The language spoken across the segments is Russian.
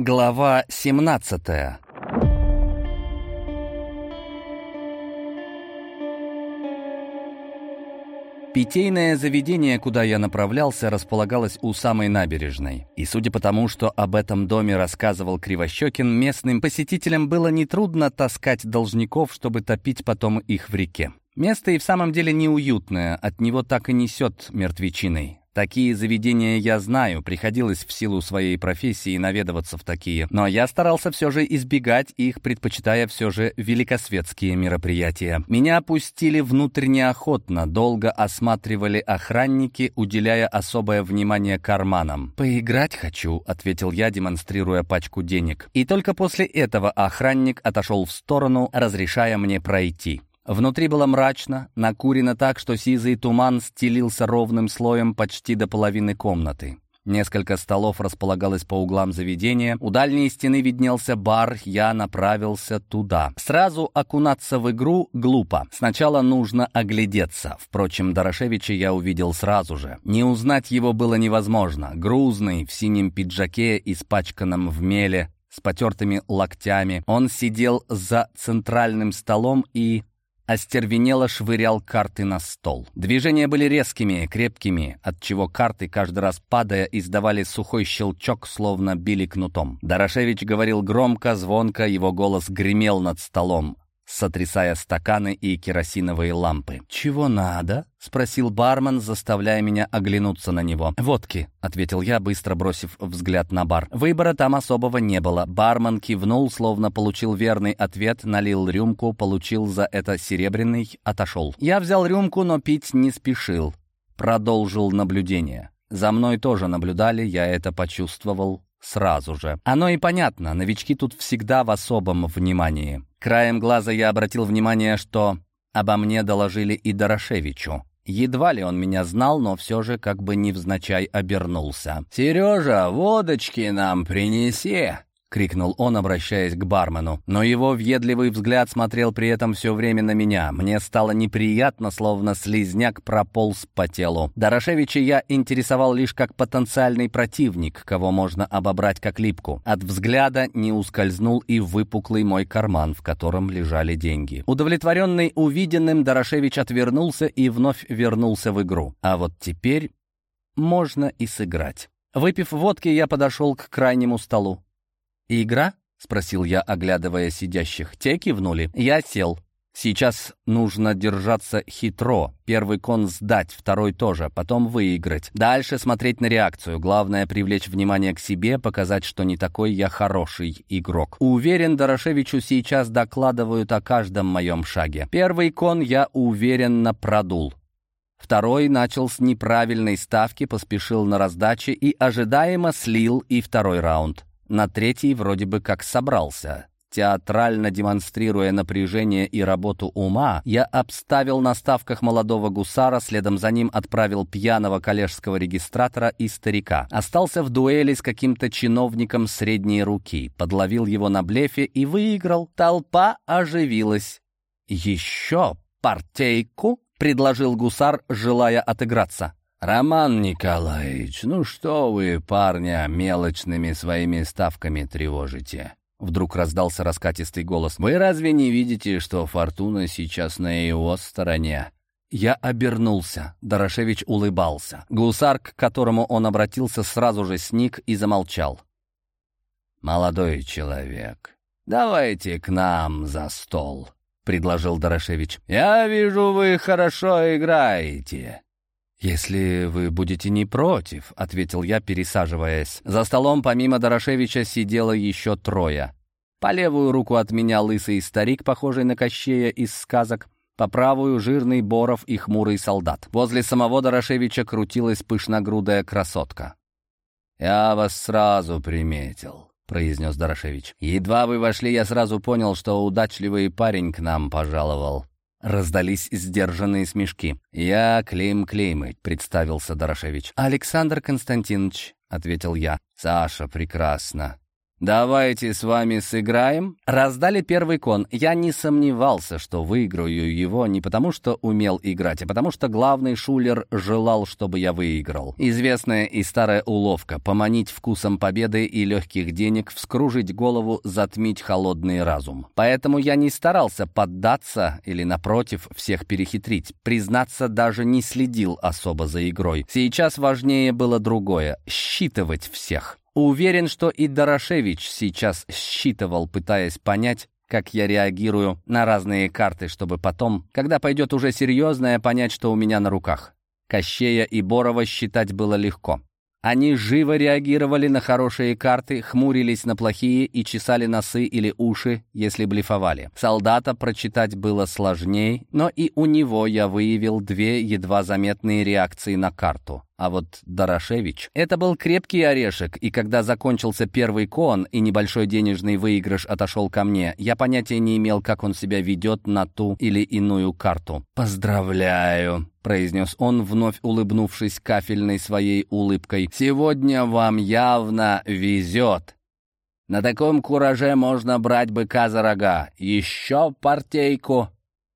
Глава 17 Питейное заведение, куда я направлялся, располагалось у самой набережной. И судя по тому, что об этом доме рассказывал Кривощекин, местным посетителям было нетрудно таскать должников, чтобы топить потом их в реке. Место и в самом деле неуютное, от него так и несет мертвечиной. Такие заведения я знаю, приходилось в силу своей профессии наведываться в такие, но я старался все же избегать их, предпочитая все же великосветские мероприятия. Меня пустили внутрь неохотно, долго осматривали охранники, уделяя особое внимание карманам. «Поиграть хочу», — ответил я, демонстрируя пачку денег. И только после этого охранник отошел в сторону, разрешая мне пройти. Внутри было мрачно, накурено так, что сизый туман стелился ровным слоем почти до половины комнаты. Несколько столов располагалось по углам заведения. У дальней стены виднелся бар, я направился туда. Сразу окунаться в игру глупо. Сначала нужно оглядеться. Впрочем, Дорошевича я увидел сразу же. Не узнать его было невозможно. Грузный, в синем пиджаке, испачканном в меле, с потертыми локтями. Он сидел за центральным столом и остервенело швырял карты на стол. Движения были резкими, крепкими, отчего карты, каждый раз падая, издавали сухой щелчок, словно били кнутом. Дорошевич говорил громко, звонко, его голос гремел над столом сотрясая стаканы и керосиновые лампы. «Чего надо?» — спросил бармен, заставляя меня оглянуться на него. «Водки», — ответил я, быстро бросив взгляд на бар. Выбора там особого не было. Бармен кивнул, словно получил верный ответ, налил рюмку, получил за это серебряный, отошел. Я взял рюмку, но пить не спешил. Продолжил наблюдение. За мной тоже наблюдали, я это почувствовал сразу же. Оно и понятно, новички тут всегда в особом внимании. Краем глаза я обратил внимание, что обо мне доложили и Дорошевичу. Едва ли он меня знал, но все же как бы невзначай обернулся. «Сережа, водочки нам принеси!» — крикнул он, обращаясь к бармену. Но его въедливый взгляд смотрел при этом все время на меня. Мне стало неприятно, словно слизняк прополз по телу. Дорошевича я интересовал лишь как потенциальный противник, кого можно обобрать как липку. От взгляда не ускользнул и выпуклый мой карман, в котором лежали деньги. Удовлетворенный увиденным, Дорошевич отвернулся и вновь вернулся в игру. А вот теперь можно и сыграть. Выпив водки, я подошел к крайнему столу. «Игра?» — спросил я, оглядывая сидящих. Те кивнули. Я сел. Сейчас нужно держаться хитро. Первый кон сдать, второй тоже, потом выиграть. Дальше смотреть на реакцию. Главное — привлечь внимание к себе, показать, что не такой я хороший игрок. Уверен, Дорошевичу сейчас докладывают о каждом моем шаге. Первый кон я уверенно продул. Второй начал с неправильной ставки, поспешил на раздаче и ожидаемо слил и второй раунд. На третий вроде бы как собрался. Театрально демонстрируя напряжение и работу ума, я обставил на ставках молодого гусара, следом за ним отправил пьяного коллежского регистратора и старика. Остался в дуэли с каким-то чиновником средней руки, подловил его на блефе и выиграл. Толпа оживилась. «Еще партейку?» — предложил гусар, желая отыграться. «Роман Николаевич, ну что вы, парня, мелочными своими ставками тревожите?» Вдруг раздался раскатистый голос. «Вы разве не видите, что фортуна сейчас на его стороне?» Я обернулся. Дорошевич улыбался. Гусар, к которому он обратился, сразу же сник и замолчал. «Молодой человек, давайте к нам за стол», — предложил Дорошевич. «Я вижу, вы хорошо играете». «Если вы будете не против», — ответил я, пересаживаясь. За столом помимо Дорошевича сидело еще трое. По левую руку от меня лысый старик, похожий на Кощея из сказок, по правую — жирный Боров и хмурый солдат. Возле самого Дорошевича крутилась пышногрудая красотка. «Я вас сразу приметил», — произнес Дорошевич. «Едва вы вошли, я сразу понял, что удачливый парень к нам пожаловал. Раздались сдержанные смешки. «Я Клим Климыч», — представился Дорошевич. «Александр Константинович», — ответил я. «Саша, прекрасно. «Давайте с вами сыграем». Раздали первый кон. Я не сомневался, что выиграю его не потому, что умел играть, а потому что главный шулер желал, чтобы я выиграл. Известная и старая уловка — поманить вкусом победы и легких денег, вскружить голову, затмить холодный разум. Поэтому я не старался поддаться или, напротив, всех перехитрить. Признаться, даже не следил особо за игрой. Сейчас важнее было другое — считывать всех. Уверен, что и Дорошевич сейчас считывал, пытаясь понять, как я реагирую на разные карты, чтобы потом, когда пойдет уже серьезное, понять, что у меня на руках. Кощея и Борова считать было легко. Они живо реагировали на хорошие карты, хмурились на плохие и чесали носы или уши, если блефовали. Солдата прочитать было сложнее, но и у него я выявил две едва заметные реакции на карту. А вот Дорошевич — это был крепкий орешек, и когда закончился первый кон и небольшой денежный выигрыш отошел ко мне, я понятия не имел, как он себя ведет на ту или иную карту. «Поздравляю!» — произнес он, вновь улыбнувшись кафельной своей улыбкой. «Сегодня вам явно везет!» На таком кураже можно брать быка за рога. Еще партейку.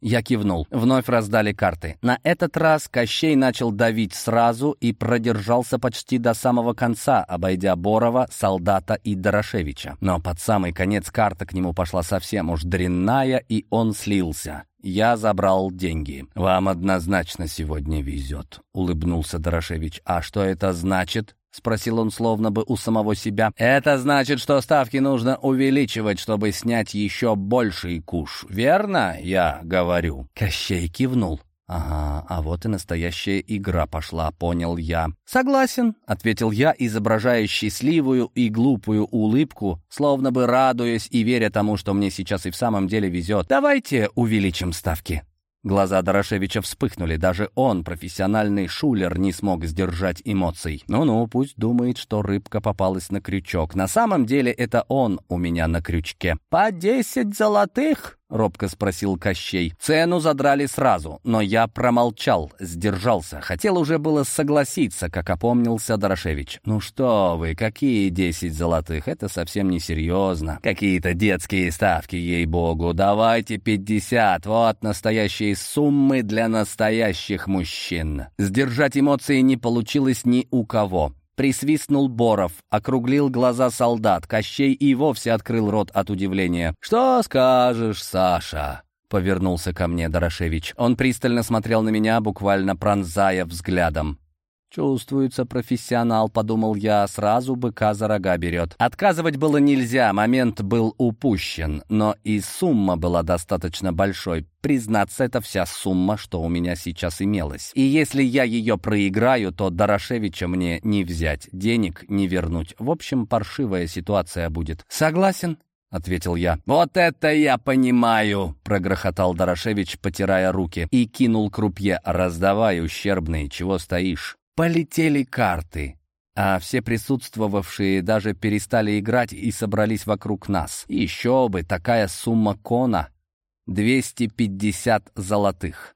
Я кивнул. Вновь раздали карты. На этот раз Кощей начал давить сразу и продержался почти до самого конца, обойдя Борова, Солдата и Дорошевича. Но под самый конец карта к нему пошла совсем уж дрянная, и он слился. Я забрал деньги. «Вам однозначно сегодня везет», — улыбнулся Дорошевич. «А что это значит?» — спросил он словно бы у самого себя. «Это значит, что ставки нужно увеличивать, чтобы снять еще больший куш. Верно, я говорю?» Кощей кивнул. «Ага, а вот и настоящая игра пошла, понял я». «Согласен», — ответил я, изображая счастливую и глупую улыбку, словно бы радуясь и веря тому, что мне сейчас и в самом деле везет. «Давайте увеличим ставки». Глаза Дорошевича вспыхнули. Даже он, профессиональный шулер, не смог сдержать эмоций. Ну-ну, пусть думает, что рыбка попалась на крючок. На самом деле это он у меня на крючке. «По десять золотых?» — робко спросил Кощей. Цену задрали сразу, но я промолчал, сдержался. Хотел уже было согласиться, как опомнился Дорошевич. «Ну что вы, какие десять золотых? Это совсем не серьезно. Какие-то детские ставки, ей-богу. Давайте пятьдесят. Вот настоящие суммы для настоящих мужчин». Сдержать эмоции не получилось ни у кого. Присвистнул Боров, округлил глаза солдат. Кощей и вовсе открыл рот от удивления. «Что скажешь, Саша?» — повернулся ко мне Дорошевич. Он пристально смотрел на меня, буквально пронзая взглядом. «Чувствуется профессионал», — подумал я, — «сразу быка за рога берет». Отказывать было нельзя, момент был упущен, но и сумма была достаточно большой. Признаться, это вся сумма, что у меня сейчас имелась. И если я ее проиграю, то Дорошевича мне не взять, денег не вернуть. В общем, паршивая ситуация будет. «Согласен», — ответил я. «Вот это я понимаю!» — прогрохотал Дорошевич, потирая руки, и кинул крупье. «Раздавай, ущербный, чего стоишь?» Полетели карты, а все присутствовавшие даже перестали играть и собрались вокруг нас. Еще бы, такая сумма кона — 250 золотых.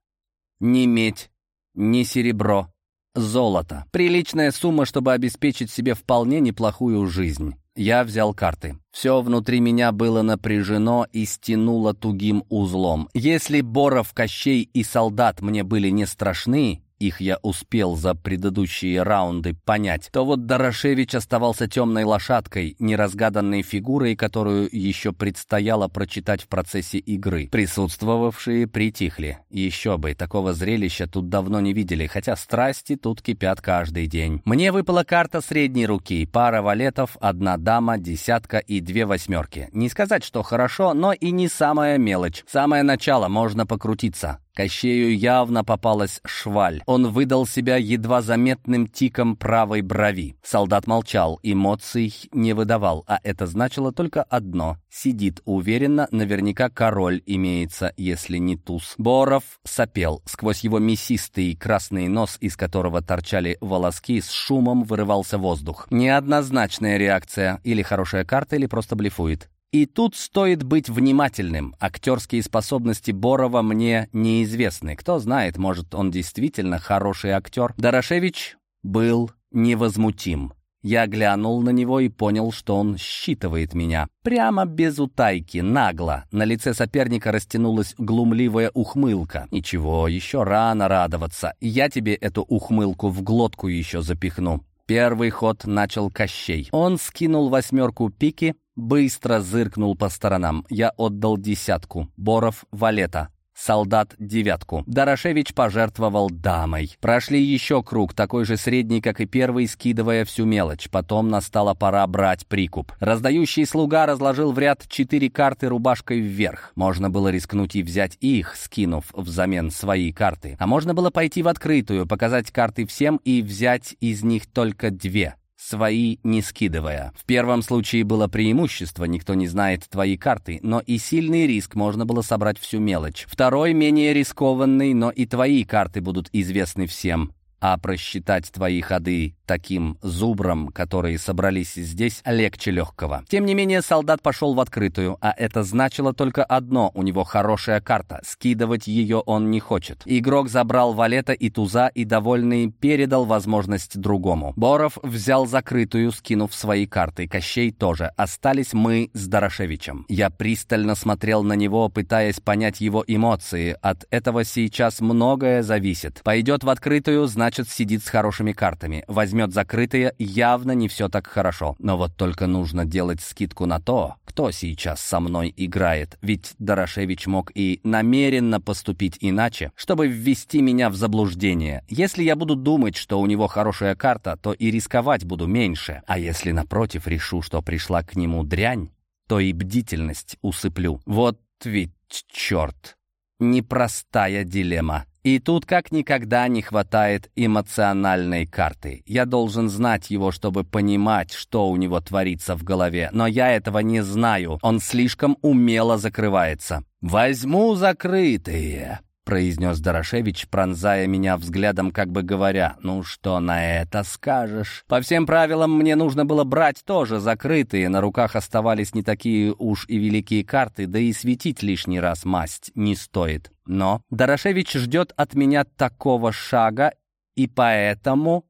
Ни медь, ни серебро, золото. Приличная сумма, чтобы обеспечить себе вполне неплохую жизнь. Я взял карты. Все внутри меня было напряжено и стянуло тугим узлом. Если Боров, Кощей и солдат мне были не страшны, их я успел за предыдущие раунды понять, то вот Дорошевич оставался темной лошадкой, неразгаданной фигурой, которую еще предстояло прочитать в процессе игры. Присутствовавшие притихли. Еще бы, такого зрелища тут давно не видели, хотя страсти тут кипят каждый день. Мне выпала карта средней руки, пара валетов, одна дама, десятка и две восьмерки. Не сказать, что хорошо, но и не самая мелочь. Самое начало, можно покрутиться. Кощею явно попалась шваль. Он выдал себя едва заметным тиком правой брови. Солдат молчал, эмоций не выдавал, а это значило только одно. Сидит уверенно, наверняка король имеется, если не туз. Боров сопел. Сквозь его мясистый красный нос, из которого торчали волоски, с шумом вырывался воздух. Неоднозначная реакция. Или хорошая карта, или просто блефует. И тут стоит быть внимательным. Актерские способности Борова мне неизвестны. Кто знает, может, он действительно хороший актер. Дорошевич был невозмутим. Я глянул на него и понял, что он считывает меня. Прямо без утайки, нагло. На лице соперника растянулась глумливая ухмылка. Ничего, еще рано радоваться. Я тебе эту ухмылку в глотку еще запихну. Первый ход начал Кощей. Он скинул восьмерку пики, быстро зыркнул по сторонам. Я отдал десятку. Боров — валета солдат девятку. Дорошевич пожертвовал дамой. Прошли еще круг, такой же средний, как и первый, скидывая всю мелочь. Потом настала пора брать прикуп. Раздающий слуга разложил в ряд четыре карты рубашкой вверх. Можно было рискнуть и взять их, скинув взамен свои карты. А можно было пойти в открытую, показать карты всем и взять из них только две свои не скидывая. В первом случае было преимущество, никто не знает твои карты, но и сильный риск, можно было собрать всю мелочь. Второй менее рискованный, но и твои карты будут известны всем а просчитать твои ходы таким зубрам, которые собрались здесь, легче легкого. Тем не менее, солдат пошел в открытую, а это значило только одно — у него хорошая карта, скидывать ее он не хочет. Игрок забрал валета и туза и, довольный, передал возможность другому. Боров взял закрытую, скинув свои карты, Кощей тоже. Остались мы с Дорошевичем. Я пристально смотрел на него, пытаясь понять его эмоции. От этого сейчас многое зависит. Пойдет в открытую, значит, значит, сидит с хорошими картами. Возьмет закрытые, явно не все так хорошо. Но вот только нужно делать скидку на то, кто сейчас со мной играет. Ведь Дорошевич мог и намеренно поступить иначе, чтобы ввести меня в заблуждение. Если я буду думать, что у него хорошая карта, то и рисковать буду меньше. А если, напротив, решу, что пришла к нему дрянь, то и бдительность усыплю. Вот ведь черт! Непростая дилемма. И тут как никогда не хватает эмоциональной карты. Я должен знать его, чтобы понимать, что у него творится в голове. Но я этого не знаю. Он слишком умело закрывается. «Возьму закрытые», произнес Дорошевич, пронзая меня взглядом, как бы говоря, «Ну что на это скажешь?» По всем правилам мне нужно было брать тоже закрытые, на руках оставались не такие уж и великие карты, да и светить лишний раз масть не стоит. Но Дорошевич ждет от меня такого шага, и поэтому...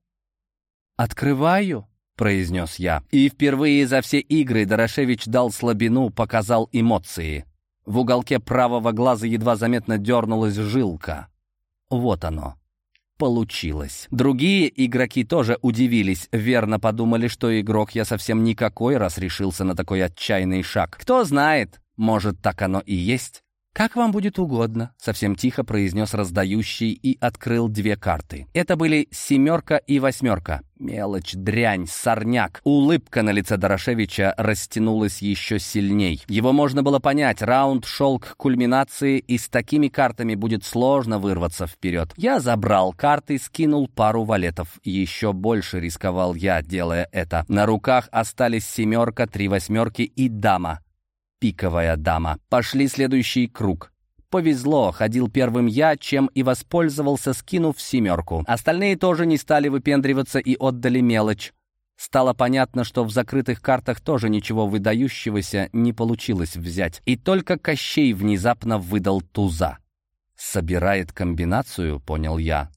«Открываю?» — произнес я. И впервые за все игры Дорошевич дал слабину, показал эмоции. В уголке правого глаза едва заметно дернулась жилка. Вот оно. Получилось. Другие игроки тоже удивились, верно подумали, что игрок я совсем никакой, раз решился на такой отчаянный шаг. Кто знает, может, так оно и есть. «Как вам будет угодно», — совсем тихо произнес раздающий и открыл две карты. Это были семерка и восьмерка. Мелочь, дрянь, сорняк. Улыбка на лице Дорошевича растянулась еще сильней. Его можно было понять, раунд шел к кульминации, и с такими картами будет сложно вырваться вперед. Я забрал карты, скинул пару валетов. Еще больше рисковал я, делая это. На руках остались семерка, три восьмерки и дама пиковая дама. Пошли следующий круг. Повезло, ходил первым я, чем и воспользовался, скинув семерку. Остальные тоже не стали выпендриваться и отдали мелочь. Стало понятно, что в закрытых картах тоже ничего выдающегося не получилось взять. И только Кощей внезапно выдал туза. «Собирает комбинацию», — понял я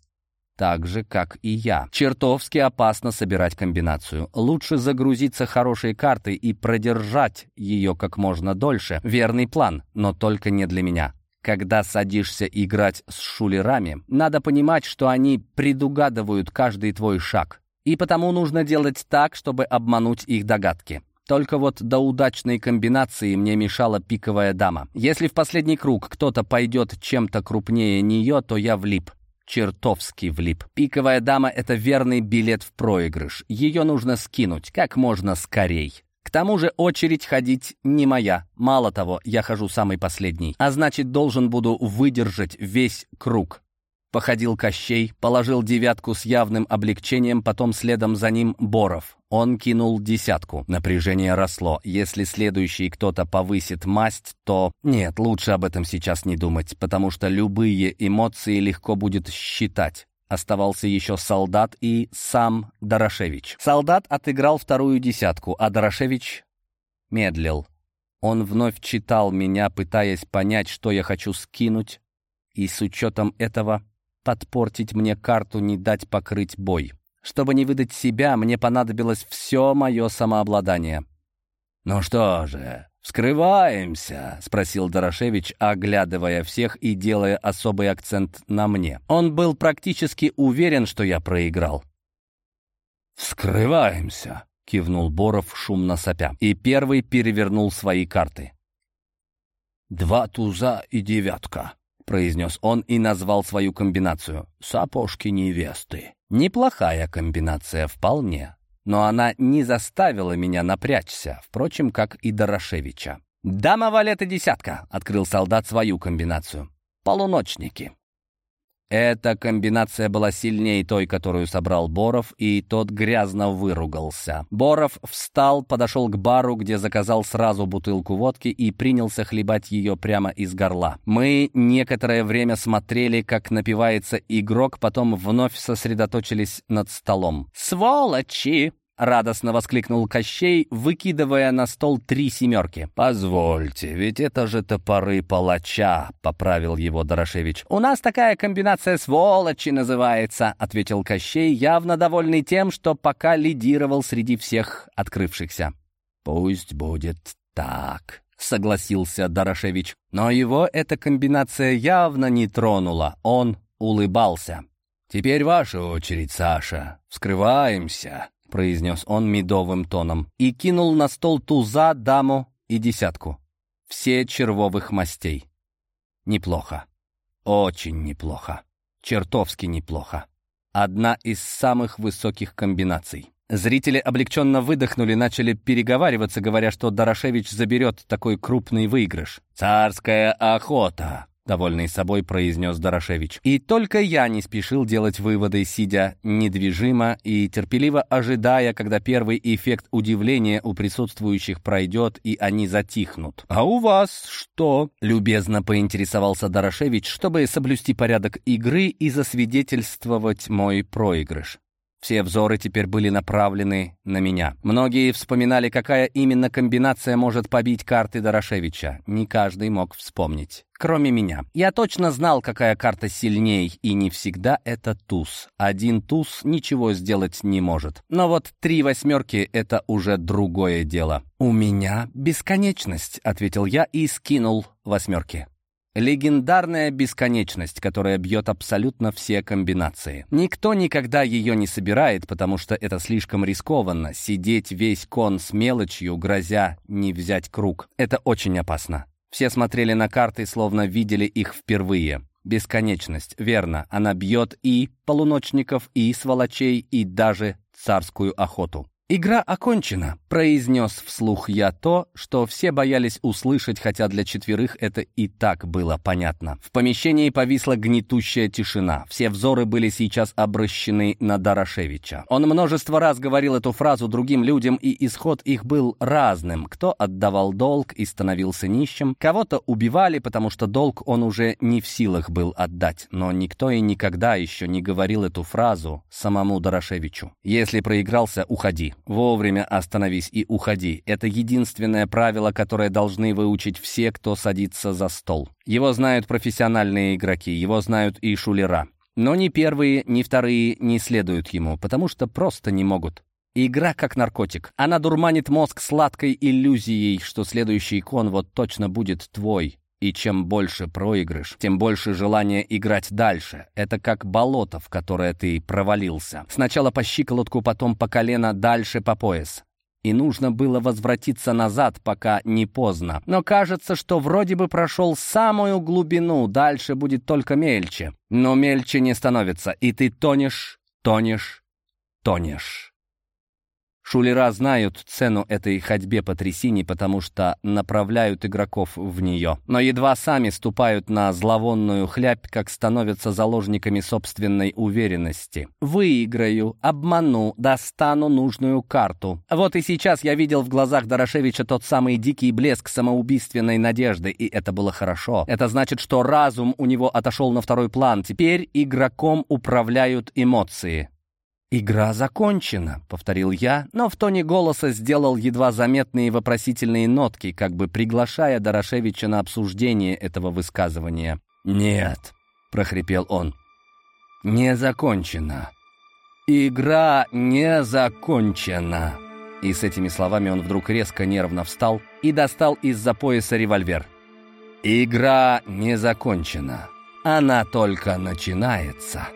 так же, как и я. Чертовски опасно собирать комбинацию. Лучше загрузиться хорошей картой и продержать ее как можно дольше. Верный план, но только не для меня. Когда садишься играть с шулерами, надо понимать, что они предугадывают каждый твой шаг. И потому нужно делать так, чтобы обмануть их догадки. Только вот до удачной комбинации мне мешала пиковая дама. Если в последний круг кто-то пойдет чем-то крупнее нее, то я влип чертовски влип. Пиковая дама — это верный билет в проигрыш. Ее нужно скинуть как можно скорей. К тому же очередь ходить не моя. Мало того, я хожу самый последний. А значит, должен буду выдержать весь круг. Походил Кощей, положил девятку с явным облегчением, потом следом за ним Боров. Он кинул десятку. Напряжение росло. Если следующий кто-то повысит масть, то... Нет, лучше об этом сейчас не думать, потому что любые эмоции легко будет считать. Оставался еще солдат и сам Дорошевич. Солдат отыграл вторую десятку, а Дорошевич медлил. Он вновь читал меня, пытаясь понять, что я хочу скинуть, и с учетом этого подпортить мне карту, не дать покрыть бой. Чтобы не выдать себя, мне понадобилось все мое самообладание. «Ну что же, вскрываемся?» — спросил Дорошевич, оглядывая всех и делая особый акцент на мне. Он был практически уверен, что я проиграл. «Вскрываемся!» — кивнул Боров, шумно сопя, и первый перевернул свои карты. «Два туза и девятка», — произнес он и назвал свою комбинацию. «Сапожки невесты». Неплохая комбинация, вполне. Но она не заставила меня напрячься, впрочем, как и Дорошевича. «Дама валета десятка», — открыл солдат свою комбинацию. «Полуночники». Эта комбинация была сильнее той, которую собрал Боров, и тот грязно выругался. Боров встал, подошел к бару, где заказал сразу бутылку водки и принялся хлебать ее прямо из горла. Мы некоторое время смотрели, как напивается игрок, потом вновь сосредоточились над столом. «Сволочи!» — радостно воскликнул Кощей, выкидывая на стол три семерки. «Позвольте, ведь это же топоры палача», — поправил его Дорошевич. «У нас такая комбинация сволочи называется», — ответил Кощей, явно довольный тем, что пока лидировал среди всех открывшихся. «Пусть будет так», — согласился Дорошевич. Но его эта комбинация явно не тронула. Он улыбался. «Теперь ваша очередь, Саша. Вскрываемся» произнес он медовым тоном, и кинул на стол туза, даму и десятку. Все червовых мастей. Неплохо. Очень неплохо. Чертовски неплохо. Одна из самых высоких комбинаций. Зрители облегченно выдохнули, начали переговариваться, говоря, что Дорошевич заберет такой крупный выигрыш. «Царская охота!» — довольный собой произнес Дорошевич. И только я не спешил делать выводы, сидя недвижимо и терпеливо ожидая, когда первый эффект удивления у присутствующих пройдет, и они затихнут. «А у вас что?» — любезно поинтересовался Дорошевич, чтобы соблюсти порядок игры и засвидетельствовать мой проигрыш. Все взоры теперь были направлены на меня. Многие вспоминали, какая именно комбинация может побить карты Дорошевича. Не каждый мог вспомнить. Кроме меня. Я точно знал, какая карта сильней, и не всегда это туз. Один туз ничего сделать не может. Но вот три восьмерки — это уже другое дело. «У меня бесконечность», — ответил я и скинул восьмерки. Легендарная бесконечность, которая бьет абсолютно все комбинации. Никто никогда ее не собирает, потому что это слишком рискованно. Сидеть весь кон с мелочью, грозя не взять круг. Это очень опасно. Все смотрели на карты, словно видели их впервые. Бесконечность, верно, она бьет и полуночников, и сволочей, и даже царскую охоту. «Игра окончена», — произнес вслух я то, что все боялись услышать, хотя для четверых это и так было понятно. В помещении повисла гнетущая тишина. Все взоры были сейчас обращены на Дорошевича. Он множество раз говорил эту фразу другим людям, и исход их был разным. Кто отдавал долг и становился нищим, кого-то убивали, потому что долг он уже не в силах был отдать. Но никто и никогда еще не говорил эту фразу самому Дорошевичу. «Если проигрался, уходи». Вовремя остановись и уходи. Это единственное правило, которое должны выучить все, кто садится за стол. Его знают профессиональные игроки, его знают и шулера. Но ни первые, ни вторые не следуют ему, потому что просто не могут. Игра как наркотик. Она дурманит мозг сладкой иллюзией, что следующий кон вот точно будет твой. И чем больше проигрыш, тем больше желания играть дальше. Это как болото, в которое ты провалился. Сначала по щиколотку, потом по колено, дальше по пояс. И нужно было возвратиться назад, пока не поздно. Но кажется, что вроде бы прошел самую глубину, дальше будет только мельче. Но мельче не становится, и ты тонешь, тонешь, тонешь. Шулера знают цену этой ходьбе по трясине, потому что направляют игроков в нее. Но едва сами ступают на зловонную хлябь, как становятся заложниками собственной уверенности. Выиграю, обману, достану нужную карту. Вот и сейчас я видел в глазах Дорошевича тот самый дикий блеск самоубийственной надежды, и это было хорошо. Это значит, что разум у него отошел на второй план. Теперь игроком управляют эмоции. «Игра закончена», — повторил я, но в тоне голоса сделал едва заметные вопросительные нотки, как бы приглашая Дорошевича на обсуждение этого высказывания. «Нет», — прохрипел он, — «не закончена. «Игра не закончена!» И с этими словами он вдруг резко нервно встал и достал из-за пояса револьвер. «Игра не закончена. Она только начинается».